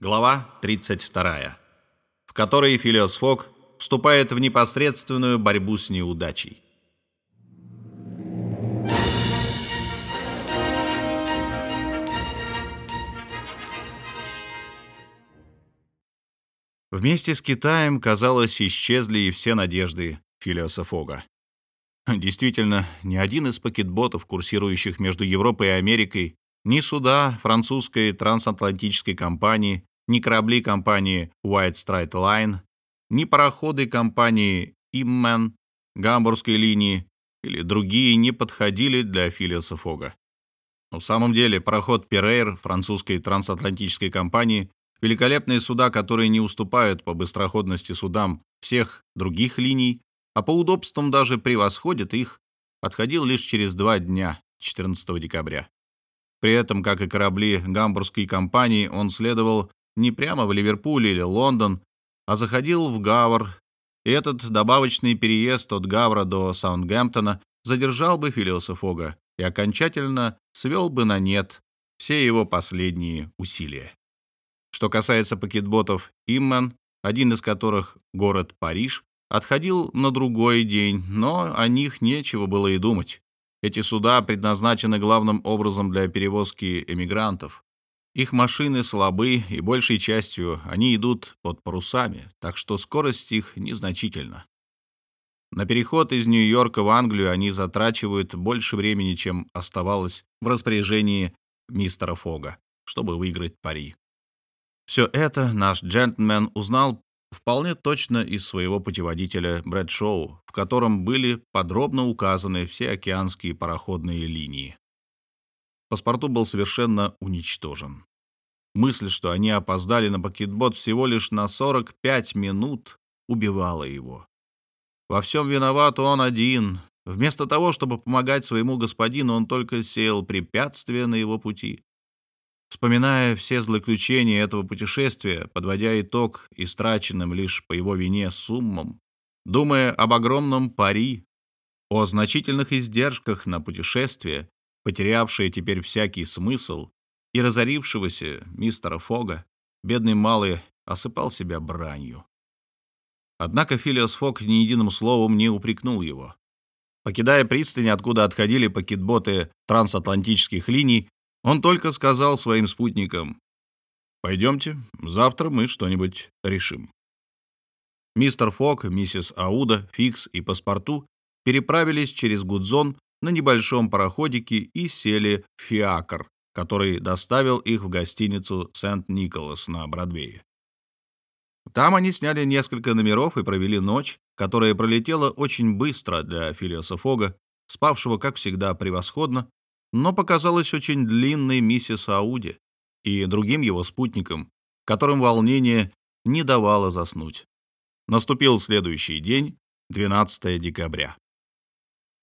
Глава 32, в которой Филиос Фок вступает в непосредственную борьбу с неудачей. Вместе с Китаем, казалось, исчезли и все надежды Филиоса Фога. Действительно, ни один из пакетботов, курсирующих между Европой и Америкой, ни суда французской трансатлантической компании, ни корабли компании White Strike Line, ни пароходы компании Иммен, Гамбургской линии или другие не подходили для Филиаса Фога. Но в самом деле пароход Перейр французской трансатлантической компании великолепные суда, которые не уступают по быстроходности судам всех других линий, а по удобствам даже превосходят их, отходил лишь через два дня, 14 декабря. При этом, как и корабли гамбургской компании, он следовал не прямо в Ливерпуль или Лондон, а заходил в Гавр, и этот добавочный переезд от Гавра до Саундгемптона задержал бы Филиоса Фога и окончательно свел бы на нет все его последние усилия. Что касается пакетботов «Иммен», один из которых — город Париж, отходил на другой день, но о них нечего было и думать. Эти суда предназначены главным образом для перевозки эмигрантов. Их машины слабы, и большей частью они идут под парусами, так что скорость их незначительна. На переход из Нью-Йорка в Англию они затрачивают больше времени, чем оставалось в распоряжении мистера Фога, чтобы выиграть пари. Все это наш джентльмен узнал вполне точно из своего путеводителя Брэдшоу, в котором были подробно указаны все океанские пароходные линии. Паспорту был совершенно уничтожен. Мысль, что они опоздали на пакетбот всего лишь на 45 минут, убивала его. Во всем виноват он один. Вместо того, чтобы помогать своему господину, он только сеял препятствия на его пути. Вспоминая все злоключения этого путешествия, подводя итог истраченным лишь по его вине суммам, думая об огромном пари, о значительных издержках на путешествие, потерявшее теперь всякий смысл, и разорившегося мистера Фога, бедный малый осыпал себя бранью. Однако Филиас Фог ни единым словом не упрекнул его. Покидая пристань, откуда отходили пакетботы трансатлантических линий, он только сказал своим спутникам, «Пойдемте, завтра мы что-нибудь решим». Мистер Фок, миссис Ауда, Фикс и Паспорту переправились через Гудзон на небольшом пароходике и сели в фиакр, который доставил их в гостиницу «Сент-Николас» на Бродвее. Там они сняли несколько номеров и провели ночь, которая пролетела очень быстро для Филиоса Фога, спавшего, как всегда, превосходно, но показалась очень длинной миссис Ауди и другим его спутникам, которым волнение не давало заснуть. Наступил следующий день, 12 декабря.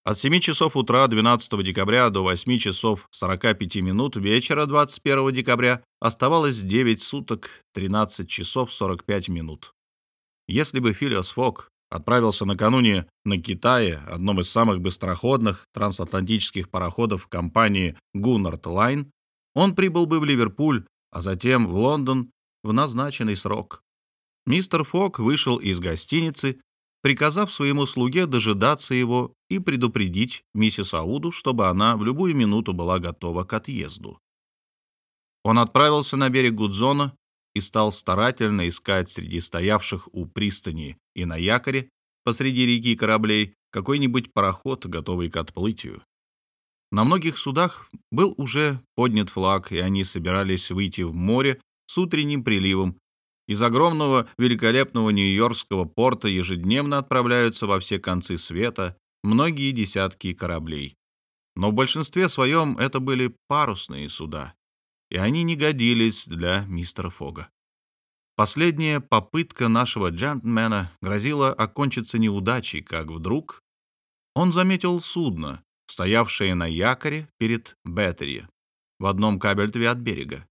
От 7 часов утра 12 декабря до 8 часов 45 минут вечера 21 декабря оставалось 9 суток 13 часов 45 минут. Если бы Филиос Фок отправился накануне на Китае, одном из самых быстроходных трансатлантических пароходов компании Гуннард Лайн, он прибыл бы в Ливерпуль, а затем в Лондон в назначенный срок. Мистер Фок вышел из гостиницы, приказав своему слуге дожидаться его и предупредить миссис Ауду, чтобы она в любую минуту была готова к отъезду. Он отправился на берег Гудзона и стал старательно искать среди стоявших у пристани и на якоре посреди реки кораблей какой-нибудь пароход, готовый к отплытию. На многих судах был уже поднят флаг, и они собирались выйти в море с утренним приливом. Из огромного великолепного Нью-Йоркского порта ежедневно отправляются во все концы света многие десятки кораблей. Но в большинстве своем это были парусные суда, и они не годились для мистера Фога. Последняя попытка нашего джентльмена грозила окончиться неудачей, как вдруг он заметил судно, стоявшее на якоре перед Беттери в одном кабельтове от берега.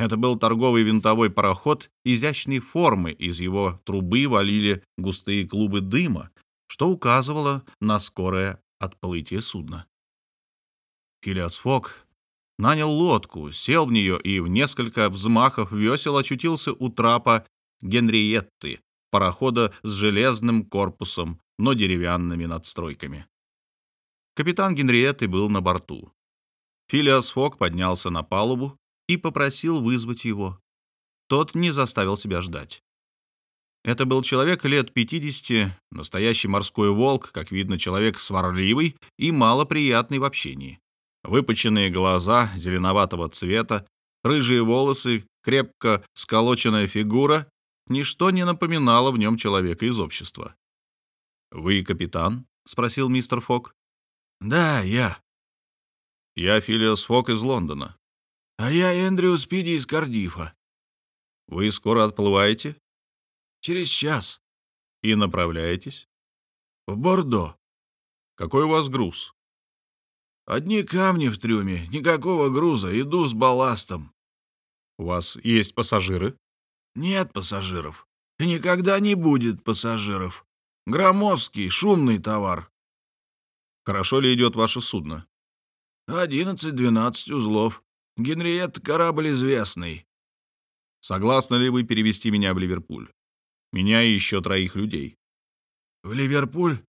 Это был торговый винтовой пароход изящной формы, из его трубы валили густые клубы дыма, что указывало на скорое отплытие судна. Филиас Фок нанял лодку, сел в нее и в несколько взмахов весел очутился у трапа Генриетты, парохода с железным корпусом, но деревянными надстройками. Капитан Генриетты был на борту. Филиас Фок поднялся на палубу и попросил вызвать его. Тот не заставил себя ждать. Это был человек лет 50, настоящий морской волк, как видно, человек сварливый и малоприятный в общении. Выпученные глаза зеленоватого цвета, рыжие волосы, крепко сколоченная фигура — ничто не напоминало в нем человека из общества. «Вы капитан?» — спросил мистер Фок. «Да, я». «Я Филиос Фок из Лондона». «А я Эндрю Спиди из Кардифа». «Вы скоро отплываете?» «Через час». «И направляетесь?» «В Бордо». «Какой у вас груз?» Одни камни в трюме, никакого груза, иду с балластом. У вас есть пассажиры? Нет пассажиров. И никогда не будет пассажиров. Громоздкий, шумный товар. Хорошо ли идет ваше судно? Одиннадцать-двенадцать узлов. Генриетта корабль известный. Согласны ли вы перевести меня в Ливерпуль? Меня и еще троих людей. В Ливерпуль?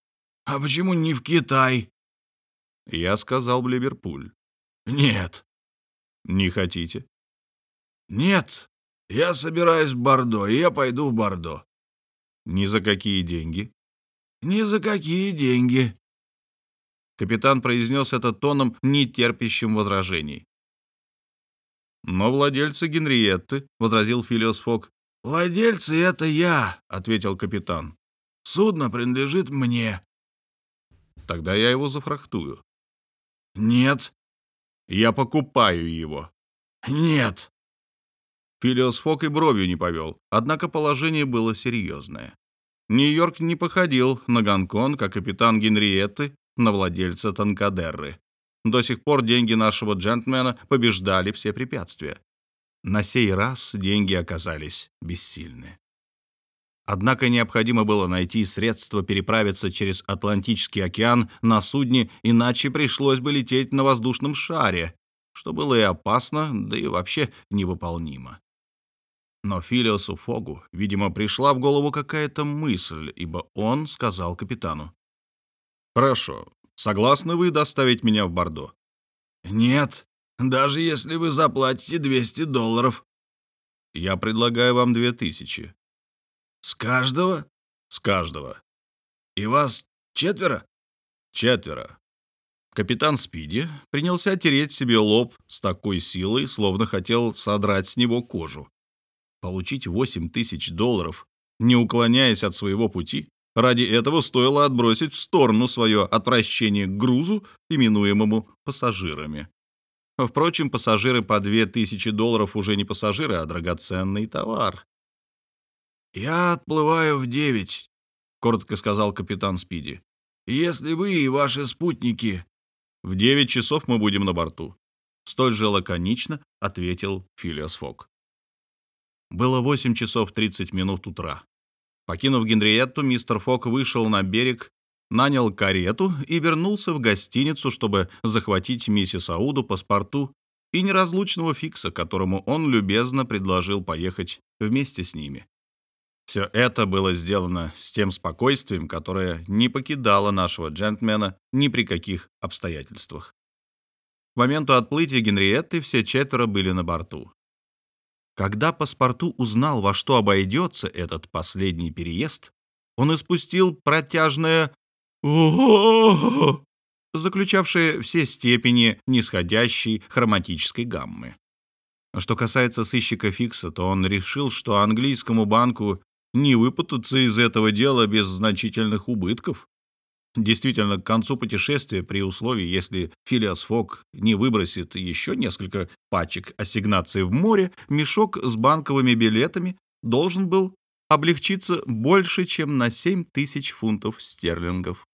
А почему не в Китай? Я сказал в Ливерпуль. Нет. Не хотите? Нет. Я собираюсь в Бордо, и я пойду в Бордо. Ни за какие деньги? Ни за какие деньги. Капитан произнес это тоном, не терпящим возражений. «Но владельцы Генриетты», — возразил Филиос Фок. «Владельцы — это я», — ответил капитан. «Судно принадлежит мне». «Тогда я его зафрахтую». «Нет». «Я покупаю его». «Нет». Филиос Фок и бровью не повел, однако положение было серьезное. Нью-Йорк не походил на Гонконг, а капитан Генриетты на владельца Танкадерры. До сих пор деньги нашего джентльмена побеждали все препятствия. На сей раз деньги оказались бессильны. Однако необходимо было найти средства переправиться через Атлантический океан на судне, иначе пришлось бы лететь на воздушном шаре, что было и опасно, да и вообще невыполнимо. Но Филиосу Фогу, видимо, пришла в голову какая-то мысль, ибо он сказал капитану. «Хорошо. Согласны вы доставить меня в Бордо?» «Нет, даже если вы заплатите 200 долларов». «Я предлагаю вам две тысячи». «С каждого?» «С каждого». «И вас четверо?» «Четверо». Капитан Спиди принялся тереть себе лоб с такой силой, словно хотел содрать с него кожу. Получить восемь тысяч долларов, не уклоняясь от своего пути, ради этого стоило отбросить в сторону свое отвращение к грузу, именуемому пассажирами. Впрочем, пассажиры по две тысячи долларов уже не пассажиры, а драгоценный товар. «Я отплываю в девять», — коротко сказал капитан Спиди. «Если вы и ваши спутники...» «В девять часов мы будем на борту», — столь же лаконично ответил Филиас Фок. Было восемь часов тридцать минут утра. Покинув Генриетту, мистер Фок вышел на берег, нанял карету и вернулся в гостиницу, чтобы захватить миссис Ауду паспорту и неразлучного Фикса, которому он любезно предложил поехать вместе с ними. Все это было сделано с тем спокойствием, которое не покидало нашего джентльмена ни при каких обстоятельствах. К моменту отплытия Генриетты все четверо были на борту. Когда паспорту узнал, во что обойдется этот последний переезд, он испустил протяжное «Ого!», заключавшее все степени нисходящей хроматической гаммы. Что касается сыщика Фикса, то он решил, что английскому банку не выпутаться из этого дела без значительных убытков. Действительно, к концу путешествия, при условии, если Филиас Фок не выбросит еще несколько пачек ассигнаций в море, мешок с банковыми билетами должен был облегчиться больше, чем на 7 тысяч фунтов стерлингов.